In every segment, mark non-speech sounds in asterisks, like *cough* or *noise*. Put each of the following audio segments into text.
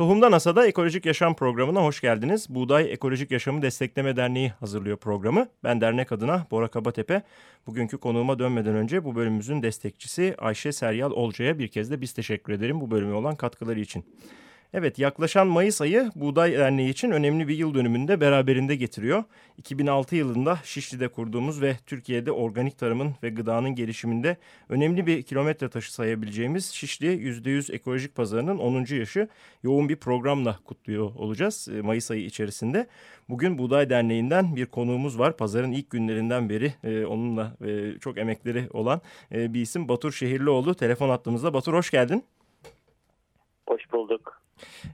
Tohumdan Asada Ekolojik Yaşam programına hoş geldiniz. Buğday Ekolojik Yaşamı Destekleme Derneği hazırlıyor programı. Ben dernek adına Bora Kabatepe. Bugünkü konuğuma dönmeden önce bu bölümümüzün destekçisi Ayşe Seryal Olcay'a bir kez de biz teşekkür ederim bu bölüme olan katkıları için. Evet yaklaşan Mayıs ayı Buğday Derneği için önemli bir yıl dönümünde beraberinde getiriyor. 2006 yılında Şişli'de kurduğumuz ve Türkiye'de organik tarımın ve gıdanın gelişiminde önemli bir kilometre taşı sayabileceğimiz Şişli %100 ekolojik pazarının 10. yaşı yoğun bir programla kutluyor olacağız e, Mayıs ayı içerisinde. Bugün Buğday Derneği'nden bir konuğumuz var. Pazarın ilk günlerinden beri e, onunla e, çok emekleri olan bir isim Batur Şehirlioğlu. Telefon attığımızda Batur hoş geldin. Hoş bulduk.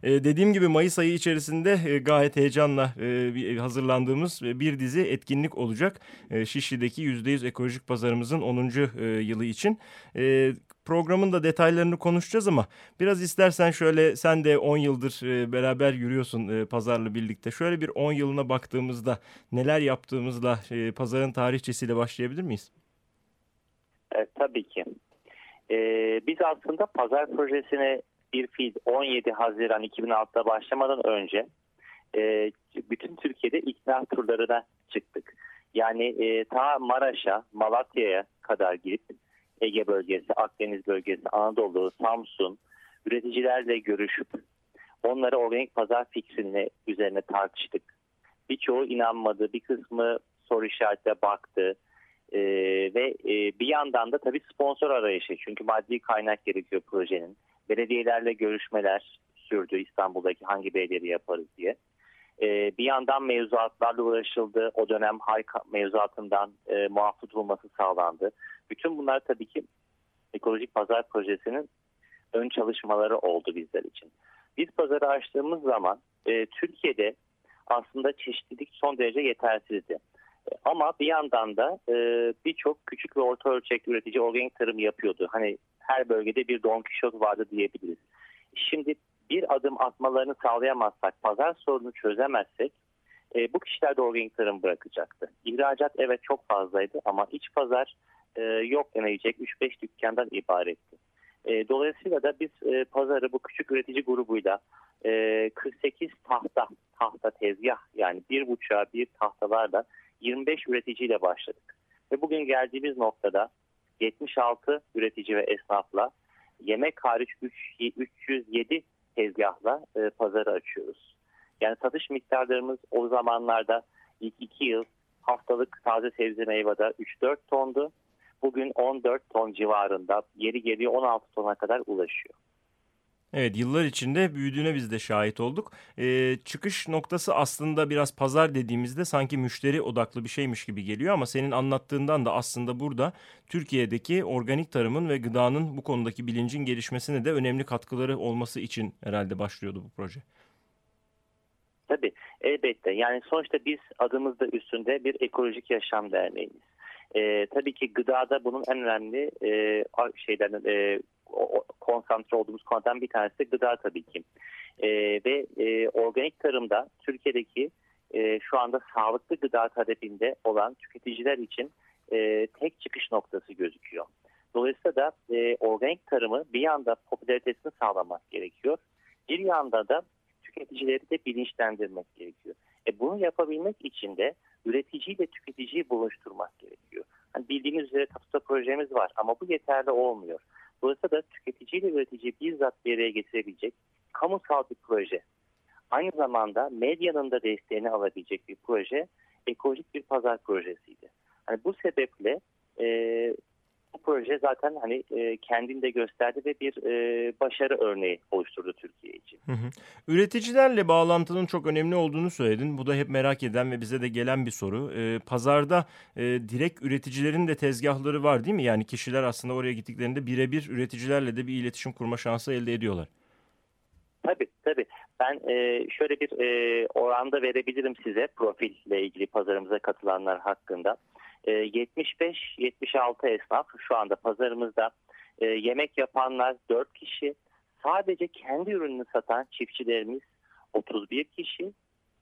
Ee, dediğim gibi Mayıs ayı içerisinde e, gayet heyecanla e, hazırlandığımız bir dizi etkinlik olacak. E, Şişli'deki %100 ekolojik pazarımızın 10. E, yılı için. E, programın da detaylarını konuşacağız ama biraz istersen şöyle sen de 10 yıldır e, beraber yürüyorsun e, pazarla birlikte. Şöyle bir 10 yılına baktığımızda neler yaptığımızla e, pazarın tarihçesiyle başlayabilir miyiz? Evet, tabii ki. Ee, biz aslında pazar projesine bir fiil 17 Haziran 2006'da başlamadan önce e, bütün Türkiye'de ikna turlarına çıktık. Yani e, ta Maraş'a, Malatya'ya kadar gidip Ege bölgesi, Akdeniz bölgesi, Anadolu, Samsun üreticilerle görüşüp onlara organik pazar fikrini üzerine tartıştık. Birçoğu inanmadı, bir kısmı soru işaretle baktı. Ee, ve e, bir yandan da tabii sponsor arayışı çünkü maddi kaynak gerekiyor projenin belediyelerle görüşmeler sürdü İstanbul'daki hangi belediyeleri yaparız diye. Ee, bir yandan mevzuatlarla uğraşıldı. O dönem harika mevzuatından e, muaf tutulması sağlandı. Bütün bunlar tabii ki ekolojik pazar projesinin ön çalışmaları oldu bizler için. Biz pazarı açtığımız zaman e, Türkiye'de aslında çeşitlilik son derece yetersizdi. Ama bir yandan da e, birçok küçük ve orta ölçekli üretici organik tarım yapıyordu. Hani her bölgede bir Don Quixote vardı diyebiliriz. Şimdi bir adım atmalarını sağlayamazsak, pazar sorunu çözemezsek e, bu kişiler de organik tarım bırakacaktı. İhracat evet çok fazlaydı ama iç pazar e, yok deneyecek 3-5 dükkandan ibaretti. E, dolayısıyla da biz e, pazarı bu küçük üretici grubuyla e, 48 tahta, tahta tezgah yani bir buçuğa bir tahtalarla 25 üreticiyle başladık. Ve bugün geldiğimiz noktada 76 üretici ve esnafla yemek hariç 3, 307 tezgahla e, pazarı açıyoruz. Yani satış miktarlarımız o zamanlarda ilk 2 yıl haftalık taze sebze meyvada 3-4 tondu. Bugün 14 ton civarında yeri geliyor 16 tona kadar ulaşıyor. Evet yıllar içinde büyüdüğüne biz de şahit olduk. Ee, çıkış noktası aslında biraz pazar dediğimizde sanki müşteri odaklı bir şeymiş gibi geliyor ama senin anlattığından da aslında burada Türkiye'deki organik tarımın ve gıdanın bu konudaki bilincin gelişmesine de önemli katkıları olması için herhalde başlıyordu bu proje. Tabii elbette yani sonuçta biz adımızda üstünde bir ekolojik yaşam derneğiyiz. Ee, tabii ki gıdada bunun en önemli e, şeylerden e, konsantre olduğumuz konudan bir tanesi gıda tabii ki. E, ve e, organik tarımda Türkiye'deki e, şu anda sağlıklı gıda talebinde olan tüketiciler için e, tek çıkış noktası gözüküyor. Dolayısıyla da e, organik tarımı bir yanda popülaritesini sağlamak gerekiyor. Bir yanda da tüketicileri de bilinçlendirmek gerekiyor. E bunu yapabilmek için de üreticiyle tüketiciyi buluşturmak gerekiyor. Hani bildiğiniz üzere TAPSA projemiz var ama bu yeterli olmuyor. Dolayısıyla da tüketiciyle üreticiyi bizzat bir araya getirebilecek kamusal bir proje. Aynı zamanda medyanın da desteğini alabilecek bir proje ekolojik bir pazar projesiydi. Hani bu sebeple e, bu proje zaten hani e, kendini de gösterdi ve bir e, başarı örneği oluşturdu Türkiye için. Hı hı. Üreticilerle bağlantının çok önemli olduğunu söyledin. Bu da hep merak eden ve bize de gelen bir soru. E, pazarda e, direkt üreticilerin de tezgahları var değil mi? Yani kişiler aslında oraya gittiklerinde birebir üreticilerle de bir iletişim kurma şansı elde ediyorlar. Tabii tabii. Ben e, şöyle bir e, oranda verebilirim size profille ilgili pazarımıza katılanlar hakkında. 75-76 ee, esnaf şu anda pazarımızda e, yemek yapanlar 4 kişi, sadece kendi ürününü satan çiftçilerimiz 31 kişi.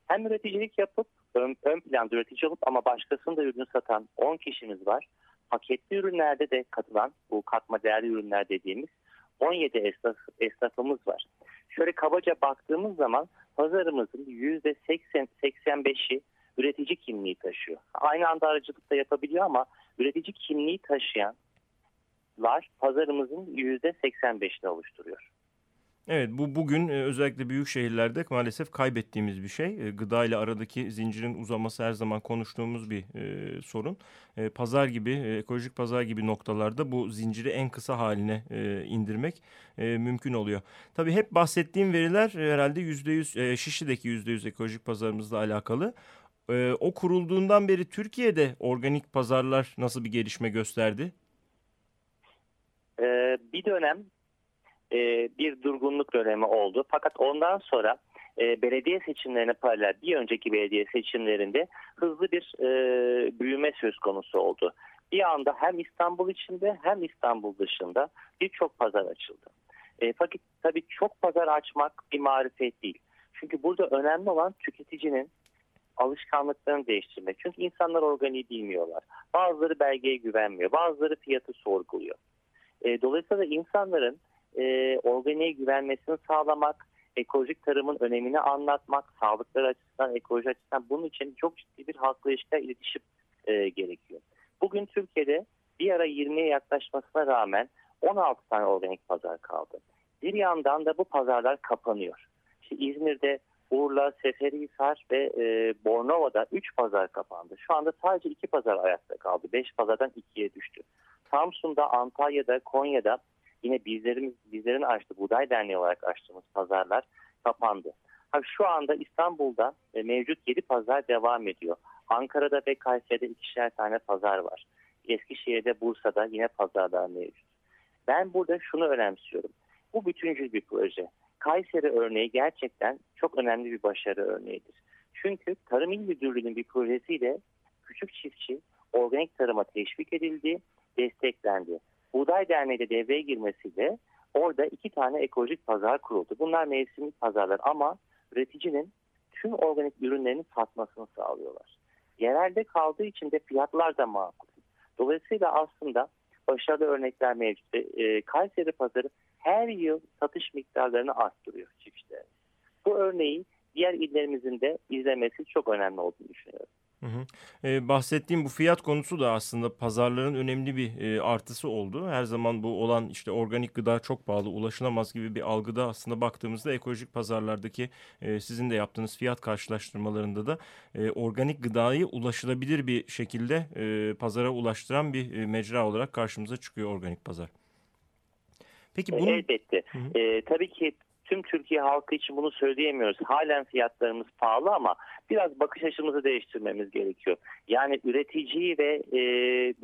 Hem üreticilik yapıp ön, ön planda üretici olup ama başkasının da ürünü satan 10 kişimiz var. Paketli ürünlerde de katılan bu katma değerli ürünler dediğimiz 17 esnaf, esnafımız var. Şöyle kabaca baktığımız zaman pazarımızın %80-85'i üretici kimliği taşıyor. Aynı anda aracılık yapabiliyor ama üretici kimliği taşıyanlar pazarımızın %85'ini oluşturuyor. Evet bu bugün e, özellikle büyük şehirlerde maalesef kaybettiğimiz bir şey. E, gıda ile aradaki zincirin uzaması her zaman konuştuğumuz bir e, sorun. E, pazar gibi, e, ekolojik pazar gibi noktalarda bu zinciri en kısa haline e, indirmek e, mümkün oluyor. Tabii hep bahsettiğim veriler herhalde %100 e, Şişli'deki %100 ekolojik pazarımızla alakalı. E, o kurulduğundan beri Türkiye'de organik pazarlar nasıl bir gelişme gösterdi? Ee, bir dönem e, bir durgunluk dönemi oldu. Fakat ondan sonra e, belediye seçimlerine paralel bir önceki belediye seçimlerinde hızlı bir e, büyüme söz konusu oldu. Bir anda hem İstanbul içinde hem İstanbul dışında birçok pazar açıldı. E, fakat tabii çok pazar açmak bir marifet değil. Çünkü burada önemli olan tüketicinin alışkanlıklarını değiştirmek. Çünkü insanlar organiği bilmiyorlar. Bazıları belgeye güvenmiyor. Bazıları fiyatı sorguluyor. E, dolayısıyla insanların e, organiğe güvenmesini sağlamak, ekolojik tarımın önemini anlatmak, sağlıkları açısından, ekoloji açısından bunun için çok ciddi bir halkla ilişkiler iletişim e, gerekiyor. Bugün Türkiye'de bir ara 20'ye yaklaşmasına rağmen 16 tane organik pazar kaldı. Bir yandan da bu pazarlar kapanıyor. İşte İzmir'de Urla, Seferihisar ve e, Bornova'da 3 pazar kapandı. Şu anda sadece 2 pazar ayakta kaldı. 5 pazardan 2'ye düştü. Samsun'da, Antalya'da, Konya'da yine bizlerimiz bizlerin açtığı Buğday Derneği olarak açtığımız pazarlar kapandı. Ha, şu anda İstanbul'da e, mevcut 7 pazar devam ediyor. Ankara'da ve Kayseri'de ikişer tane pazar var. Eskişehir'de, Bursa'da yine pazarlar mevcut. Ben burada şunu önemsiyorum. Bu bütüncül bir proje. Kayseri örneği gerçekten çok önemli bir başarı örneğidir. Çünkü Tarım İl Müdürlüğü'nün bir projesiyle küçük çiftçi organik tarıma teşvik edildi, desteklendi. Buğday Derneği de devreye girmesiyle orada iki tane ekolojik pazar kuruldu. Bunlar mevsimlik pazarlar ama üreticinin tüm organik ürünlerini satmasını sağlıyorlar. Yerelde kaldığı için de fiyatlar da makul. Dolayısıyla başarılı örnekler mevcut. E, Kayseri pazarı her yıl satış miktarlarını arttırıyor çiftçilerin. Bu örneği diğer illerimizin de izlemesi çok önemli olduğunu düşünüyorum. Hı hı. Ee, bahsettiğim bu fiyat konusu da aslında pazarların önemli bir e, artısı oldu. Her zaman bu olan işte organik gıda çok pahalı, ulaşılamaz gibi bir algıda aslında baktığımızda ekolojik pazarlardaki e, sizin de yaptığınız fiyat karşılaştırmalarında da e, organik gıdayı ulaşılabilir bir şekilde e, pazara ulaştıran bir e, mecra olarak karşımıza çıkıyor organik pazar. Peki bunun... Elbette. Hı hı. E, tabii ki tüm Türkiye halkı için bunu söyleyemiyoruz. Halen fiyatlarımız pahalı ama biraz bakış açımızı değiştirmemiz gerekiyor. Yani üreticiyi ve e,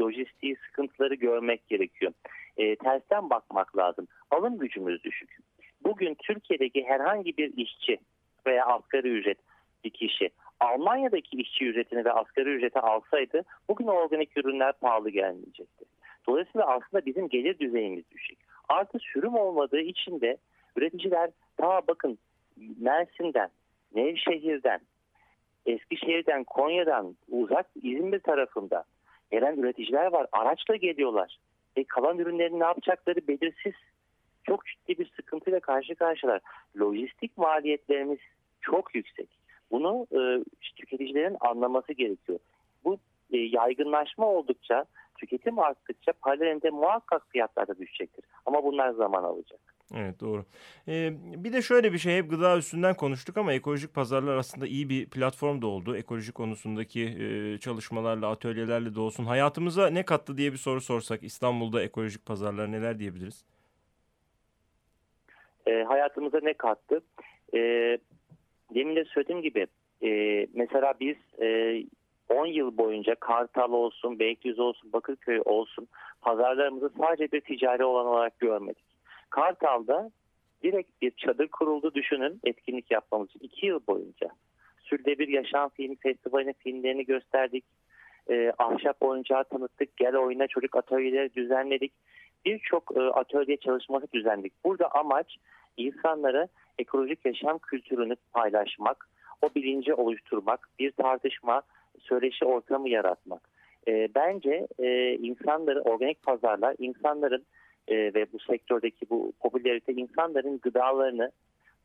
lojistiği sıkıntıları görmek gerekiyor. E, tersten bakmak lazım. Alım gücümüz düşük. Bugün Türkiye'deki herhangi bir işçi veya asgari ücret bir kişi Almanya'daki işçi ücretini ve asgari ücreti alsaydı bugün organik ürünler pahalı gelmeyecekti. Dolayısıyla aslında bizim gelir düzeyimiz düşük. Artı sürüm olmadığı için de üreticiler ta bakın Mersin'den, Nevşehir'den, Eskişehir'den, Konya'dan, uzak İzmir tarafında gelen üreticiler var. Araçla geliyorlar. E kalan ürünlerin ne yapacakları belirsiz. Çok ciddi bir sıkıntıyla karşı karşılar. Lojistik maliyetlerimiz çok yüksek. Bunu e, tüketicilerin anlaması gerekiyor. Bu e, yaygınlaşma oldukça, tüketim arttıkça paralelinde muhakkak fiyatlar da düşecektir. Ama bunlar zaman alacak. Evet doğru. Ee, bir de şöyle bir şey hep gıda üstünden konuştuk ama ekolojik pazarlar aslında iyi bir platform da oldu. Ekoloji konusundaki e, çalışmalarla, atölyelerle de olsun. Hayatımıza ne kattı diye bir soru sorsak İstanbul'da ekolojik pazarlar neler diyebiliriz? E, hayatımıza ne kattı? E, demin de söylediğim gibi e, mesela biz e, 10 yıl boyunca Kartal olsun, Beylikdüzü olsun, Bakırköy olsun pazarlarımızı sadece bir ticari olan olarak görmedik. Kartal'da direkt bir çadır kuruldu düşünün etkinlik yapmamız için iki yıl boyunca. Sülde bir Yaşam Film Festivali'nin filmlerini gösterdik. E, ahşap oyuncağı tanıttık. Gel oyuna çocuk atölyeleri düzenledik. birçok e, atölye çalışması düzenledik. Burada amaç insanlara ekolojik yaşam kültürünü paylaşmak, o bilinci oluşturmak, bir tartışma, söyleşi ortamı yaratmak. E, bence e, insanların, organik pazarlar insanların e, ve bu sektördeki bu popülerite insanların gıdalarını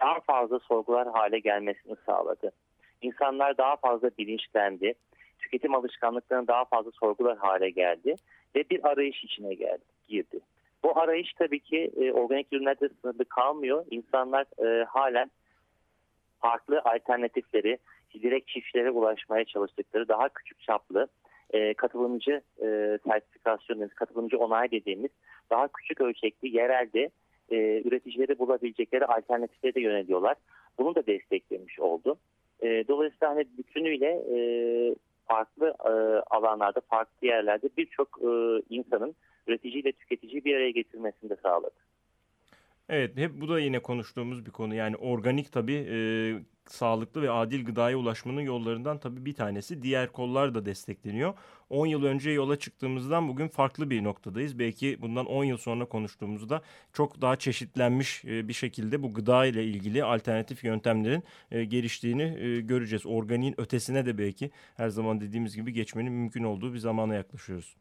daha fazla sorgular hale gelmesini sağladı. İnsanlar daha fazla bilinçlendi. Tüketim alışkanlıklarını daha fazla sorgular hale geldi ve bir arayış içine geldi, girdi. Bu arayış tabii ki e, organik ürünlerde sınırlı kalmıyor. İnsanlar e, halen farklı alternatifleri direkt çiftçilere ulaşmaya çalıştıkları daha küçük çaplı e, katılımcı e, sertifikasyon, katılımcı onay dediğimiz daha küçük ölçekli yerelde e, üreticileri bulabilecekleri alternatiflere de yöneliyorlar. Bunu da desteklemiş oldu. E, dolayısıyla hani bütünüyle e, farklı e, alanlarda, farklı yerlerde birçok e, insanın üretici ile tüketiciyi bir araya getirmesini de sağladı. Evet hep bu da yine konuştuğumuz bir konu. Yani organik tabii e, sağlıklı ve adil gıdaya ulaşmanın yollarından tabii bir tanesi. Diğer kollar da destekleniyor. 10 yıl önce yola çıktığımızdan bugün farklı bir noktadayız. Belki bundan 10 yıl sonra konuştuğumuzda çok daha çeşitlenmiş e, bir şekilde bu gıda ile ilgili alternatif yöntemlerin e, geliştiğini e, göreceğiz. Organiğin ötesine de belki her zaman dediğimiz gibi geçmenin mümkün olduğu bir zamana yaklaşıyoruz.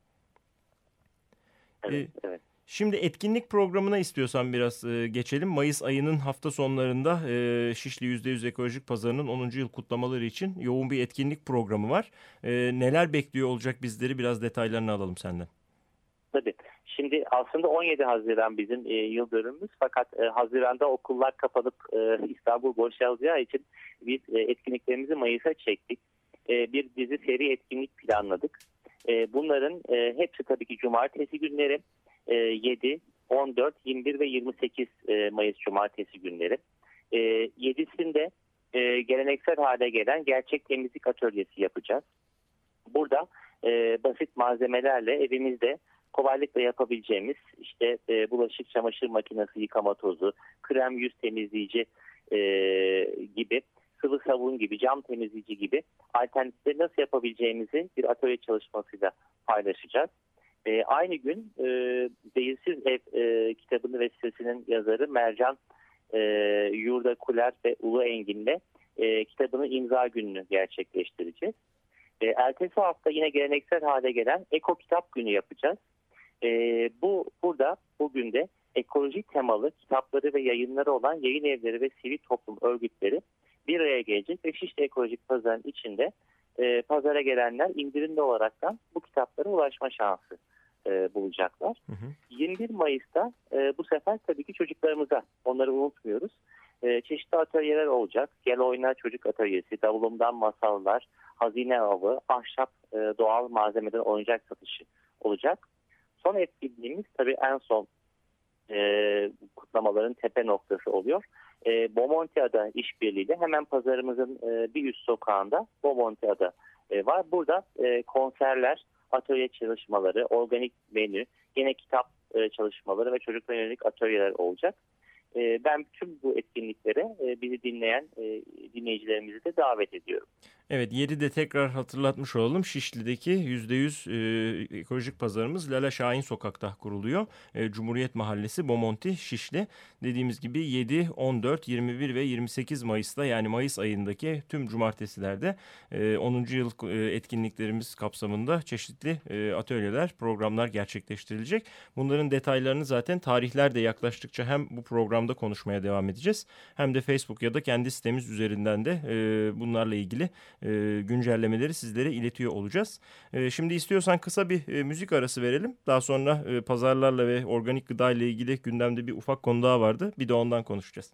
Evet, evet. Şimdi etkinlik programına istiyorsan biraz e, geçelim. Mayıs ayının hafta sonlarında e, Şişli %100 Ekolojik Pazarı'nın 10. yıl kutlamaları için yoğun bir etkinlik programı var. E, neler bekliyor olacak bizleri biraz detaylarını alalım senden. Tabii. Şimdi aslında 17 Haziran bizim e, yıl dönümümüz fakat e, Haziran'da okullar kapanıp e, İstanbul boşalacağı için biz e, etkinliklerimizi Mayıs'a çektik. E, bir dizi seri etkinlik planladık. E, bunların e, hepsi tabii ki cumartesi günleri. 7, 14, 21 ve 28 e, Mayıs Cumartesi günleri. 7'sinde e, e, geleneksel hale gelen gerçek temizlik atölyesi yapacağız. Burada basit malzemelerle evimizde kolaylıkla yapabileceğimiz işte bulaşık çamaşır makinesi yıkama tozu, krem yüz temizleyici gibi sıvı sabun gibi, cam temizleyici gibi alternatifleri nasıl yapabileceğimizi bir atölye çalışmasıyla paylaşacağız. E, aynı gün e, Değilsiz Ev e, kitabını ve sitesinin yazarı Mercan e, Yurda Kuler ve Ulu Engin'le e, kitabının imza gününü gerçekleştireceğiz. E, ertesi hafta yine geleneksel hale gelen Eko Kitap Günü yapacağız. E, bu Burada bugün de ekoloji temalı kitapları ve yayınları olan yayın evleri ve sivil toplum örgütleri bir araya gelecek ve Şişli Ekolojik Pazarın içinde e, pazara gelenler indirimli olaraktan bu kitaplara ulaşma şansı e, bulacaklar. Hı hı. 21 Mayıs'ta e, bu sefer tabii ki çocuklarımıza, onları unutmuyoruz. E, çeşitli atölyeler olacak. Gel Oyna Çocuk Atölyesi, Davulumdan Masallar, Hazine Avı, Ahşap e, Doğal Malzemeden Oyuncak Satışı olacak. Son etkinliğimiz tabii en son e, kutlamaların tepe noktası oluyor. E, Bomontia'da işbirliğiyle hemen pazarımızın e, bir üst sokağında Bomontia'da e, var. Burada e, konserler, atölye çalışmaları, organik menü, yine kitap e, çalışmaları ve çocuklara yönelik atölyeler olacak. E, ben bütün bu etkinliklere e, bizi dinleyen dinleyicilerimizi de davet ediyorum. Evet yeri de tekrar hatırlatmış olalım. Şişli'deki %100 e, ekolojik pazarımız Lala Şahin Sokak'ta kuruluyor. E, Cumhuriyet Mahallesi Bomonti Şişli. Dediğimiz gibi 7, 14, 21 ve 28 Mayıs'ta yani Mayıs ayındaki tüm cumartesilerde e, 10. yıl e, etkinliklerimiz kapsamında çeşitli e, atölyeler, programlar gerçekleştirilecek. Bunların detaylarını zaten tarihler de yaklaştıkça hem bu programda konuşmaya devam edeceğiz hem de Facebook ya da kendi sitemiz üzerinden de e, bunlarla ilgili e, güncellemeleri sizlere iletiyor olacağız. E, şimdi istiyorsan kısa bir e, müzik arası verelim. Daha sonra pazarlarla ve organik gıda ile ilgili gündemde bir ufak konu daha vardı. Bir de ondan konuşacağız.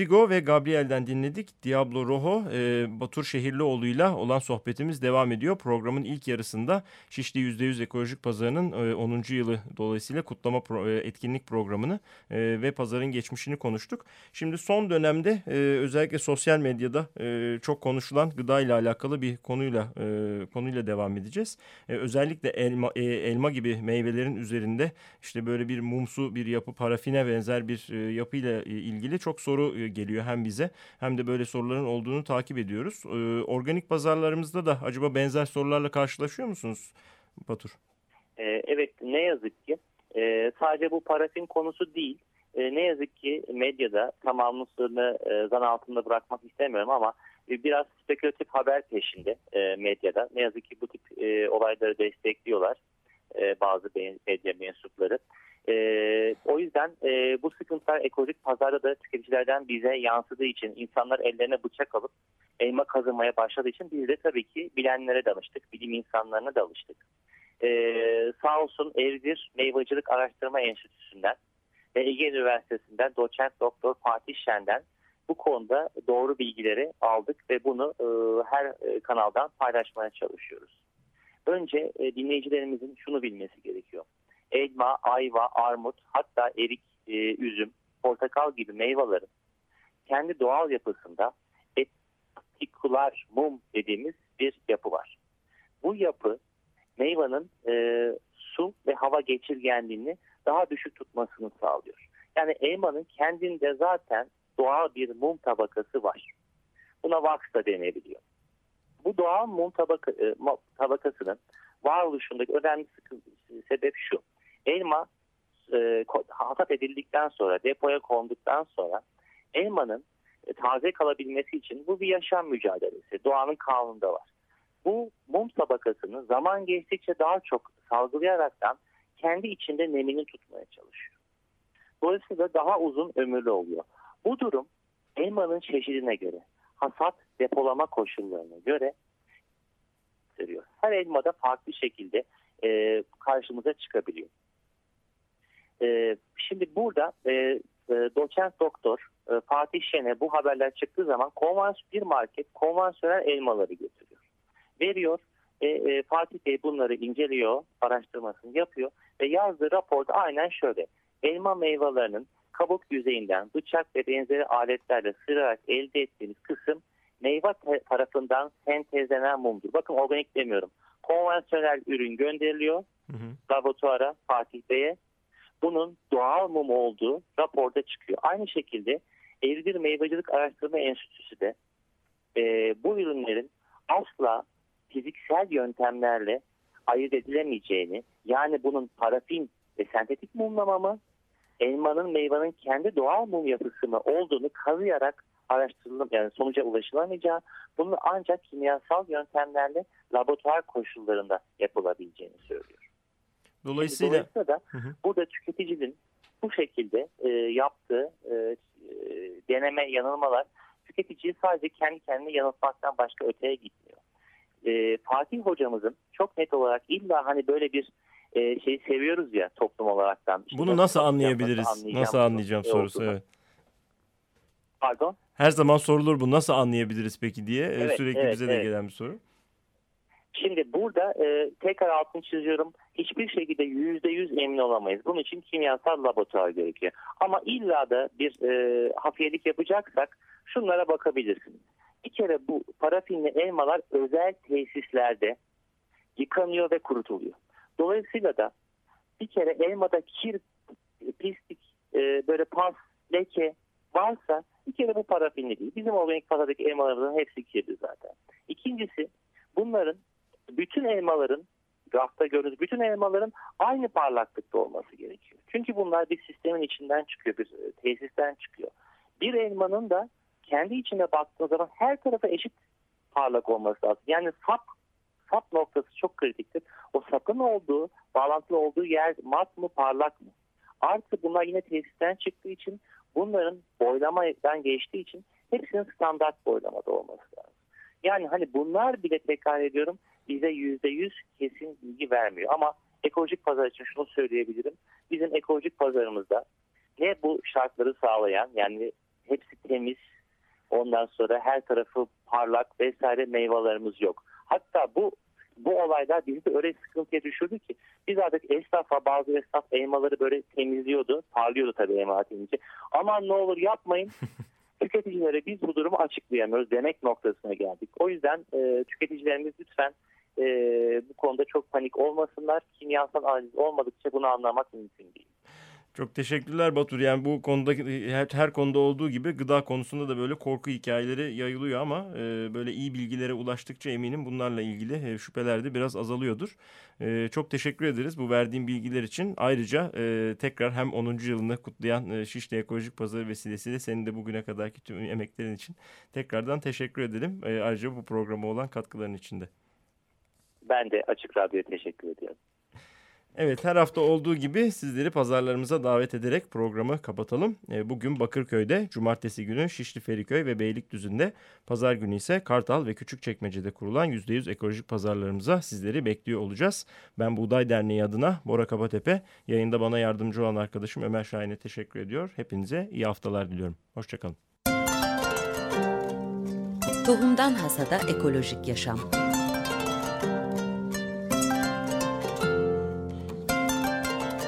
Rodrigo ve Gabriel'den dinledik. Diablo Rojo, e, Batur Şehirlioğlu'yla olan sohbetimiz devam ediyor. Programın ilk yarısında Şişli %100 Ekolojik Pazarı'nın e, 10. yılı dolayısıyla kutlama pro, e, etkinlik programını e, ve pazarın geçmişini konuştuk. Şimdi son dönemde e, özellikle sosyal medyada e, çok konuşulan gıda ile alakalı bir konuyla e, konuyla devam edeceğiz. E, özellikle elma, e, elma gibi meyvelerin üzerinde işte böyle bir mumsu bir yapı parafine benzer bir e, yapıyla e, ilgili çok soru e, geliyor hem bize hem de böyle soruların olduğunu takip ediyoruz. E, organik pazarlarımızda da acaba benzer sorularla karşılaşıyor musunuz Batur? E, evet ne yazık ki e, sadece bu parafin konusu değil. Ne yazık ki medyada tamamını e, zan altında bırakmak istemiyorum ama biraz spekülatif haber peşinde e, medyada. Ne yazık ki bu tip e, olayları destekliyorlar e, bazı medya mensupları. E, o yüzden e, bu sıkıntılar ekolojik pazarda da tüketicilerden bize yansıdığı için insanlar ellerine bıçak alıp elma kazımaya başladığı için biz de tabii ki bilenlere danıştık, bilim insanlarına danıştık. E, sağ olsun Evdir Meyvacılık Araştırma Enstitüsü'nden ve Ege Üniversitesi'nden doçent doktor Fatih Şen'den bu konuda doğru bilgileri aldık ve bunu e, her e, kanaldan paylaşmaya çalışıyoruz. Önce e, dinleyicilerimizin şunu bilmesi gerekiyor. Elma, ayva, armut, hatta erik, e, üzüm, portakal gibi meyvelerin kendi doğal yapısında etikular mum dediğimiz bir yapı var. Bu yapı meyvanın e, su ve hava geçirgenliğini daha düşük tutmasını sağlıyor. Yani elmanın kendinde zaten doğal bir mum tabakası var. Buna wax da denebiliyor. Bu doğal mum tabaka, e, tabakasının varoluşundaki önemli sebep şu. Elma e, hasat edildikten sonra, depoya konduktan sonra elmanın e, taze kalabilmesi için bu bir yaşam mücadelesi. Doğanın kanununda var. Bu mum tabakasını zaman geçtikçe daha çok salgılayaraktan kendi içinde nemini tutmaya çalışıyor. Dolayısıyla daha uzun ömürlü oluyor. Bu durum elmanın çeşidine göre, hasat depolama koşullarına göre gösteriyor. Her elmada farklı şekilde e, karşımıza çıkabiliyor. E, şimdi burada e, e, doçent doktor e, Fatih Şen'e bu haberler çıktığı zaman konvans bir market konvansiyonel elmaları getiriyor. Veriyor e, e, Fatih Bey bunları inceliyor, araştırmasını yapıyor ve yazdığı raporda aynen şöyle. Elma meyvelerinin kabuk yüzeyinden bıçak ve benzeri aletlerle sırarak elde ettiğimiz kısım meyve tarafından sentezlenen mumdur. Bakın organik demiyorum. Konvansiyonel ürün gönderiliyor hı hı. laboratuvara Fatih Bey'e. Bunun doğal mum olduğu raporda çıkıyor. Aynı şekilde Evdir Meyvecilik Araştırma Enstitüsü de e, bu ürünlerin asla fiziksel yöntemlerle ayırt edilemeyeceğini yani bunun parafin ve sentetik mumlama mı elmanın meyvanın kendi doğal mum yapısı mı olduğunu kazıyarak araştırılım yani sonuca ulaşılamayacağı bunu ancak kimyasal yöntemlerle laboratuvar koşullarında yapılabileceğini söylüyor. Dolayısıyla, Dolayısıyla da hı hı. burada tüketicinin bu şekilde e, yaptığı e, e, deneme yanılmalar tüketiciyi sadece kendi kendine yanıltmaktan başka öteye gitmiyor. E, Fatih hocamızın çok net olarak illa hani böyle bir e, şeyi seviyoruz ya toplum olaraktan. İşte Bunu nasıl anlayabiliriz? Nasıl, nasıl anlayacağım sorusu evet. Pardon? Her zaman sorulur bu nasıl anlayabiliriz peki diye e, evet, sürekli evet, bize de evet. gelen bir soru. Şimdi burada e, tekrar altını çiziyorum. Hiçbir şekilde yüzde yüz emin olamayız. Bunun için kimyasal laboratuvar gerekiyor. Ama illa da bir e, hafiyelik yapacaksak şunlara bakabilirsiniz. Bir kere bu parafinli elmalar özel tesislerde yıkanıyor ve kurutuluyor. Dolayısıyla da bir kere elmada kir, pislik, e, böyle pas, leke varsa bir kere bu parafinli değil. Bizim organik pazardaki elmalarımızın hepsi kirli zaten. İkincisi bunların bütün elmaların rafta gördüğünüz bütün elmaların aynı parlaklıkta olması gerekiyor. Çünkü bunlar bir sistemin içinden çıkıyor, bir e, tesisten çıkıyor. Bir elmanın da kendi içine baktığınız zaman her tarafa eşit parlak olması lazım. Yani sap sap noktası çok kritiktir. O sapın olduğu, bağlantılı olduğu yer mat mı parlak mı? Artı bunlar yine tesisten çıktığı için bunların boylamadan geçtiği için hepsinin standart boylamada olması lazım. Yani hani bunlar bile tekrar ediyorum bize yüzde yüz kesin bilgi vermiyor. Ama ekolojik pazar için şunu söyleyebilirim. Bizim ekolojik pazarımızda ne bu şartları sağlayan yani hepsi temiz. Ondan sonra her tarafı parlak vesaire meyvelerimiz yok. Hatta bu bu olaylar bizi de öyle sıkıntıya düşürdü ki biz artık esnafa bazı esnaf elmaları böyle temizliyordu. Parlıyordu tabii elma temizliği. Aman ne olur yapmayın. *laughs* Tüketicilere biz bu durumu açıklayamıyoruz demek noktasına geldik. O yüzden e, tüketicilerimiz lütfen e, bu konuda çok panik olmasınlar. Kimyasal analiz olmadıkça bunu anlamak mümkün değil. Çok teşekkürler Batur. Yani bu konuda her, her konuda olduğu gibi gıda konusunda da böyle korku hikayeleri yayılıyor ama e, böyle iyi bilgilere ulaştıkça eminim bunlarla ilgili e, şüpheler de biraz azalıyordur. E, çok teşekkür ederiz bu verdiğim bilgiler için. Ayrıca e, tekrar hem 10. yılını kutlayan e, Şişli Ekolojik Pazarı vesilesiyle senin de bugüne kadarki tüm emeklerin için tekrardan teşekkür edelim. E, ayrıca bu programa olan katkıların için de. Ben de Açık Radyo'ya teşekkür ediyorum. Evet her hafta olduğu gibi sizleri pazarlarımıza davet ederek programı kapatalım. E, bugün Bakırköy'de, cumartesi günü Şişli Feriköy ve Beylikdüzü'nde, pazar günü ise Kartal ve Küçükçekmece'de kurulan %100 ekolojik pazarlarımıza sizleri bekliyor olacağız. Ben Buğday Derneği adına Bora Kabatepe, yayında bana yardımcı olan arkadaşım Ömer Şahin'e teşekkür ediyor. Hepinize iyi haftalar diliyorum. Hoşçakalın. Tohumdan Hasada Ekolojik Yaşam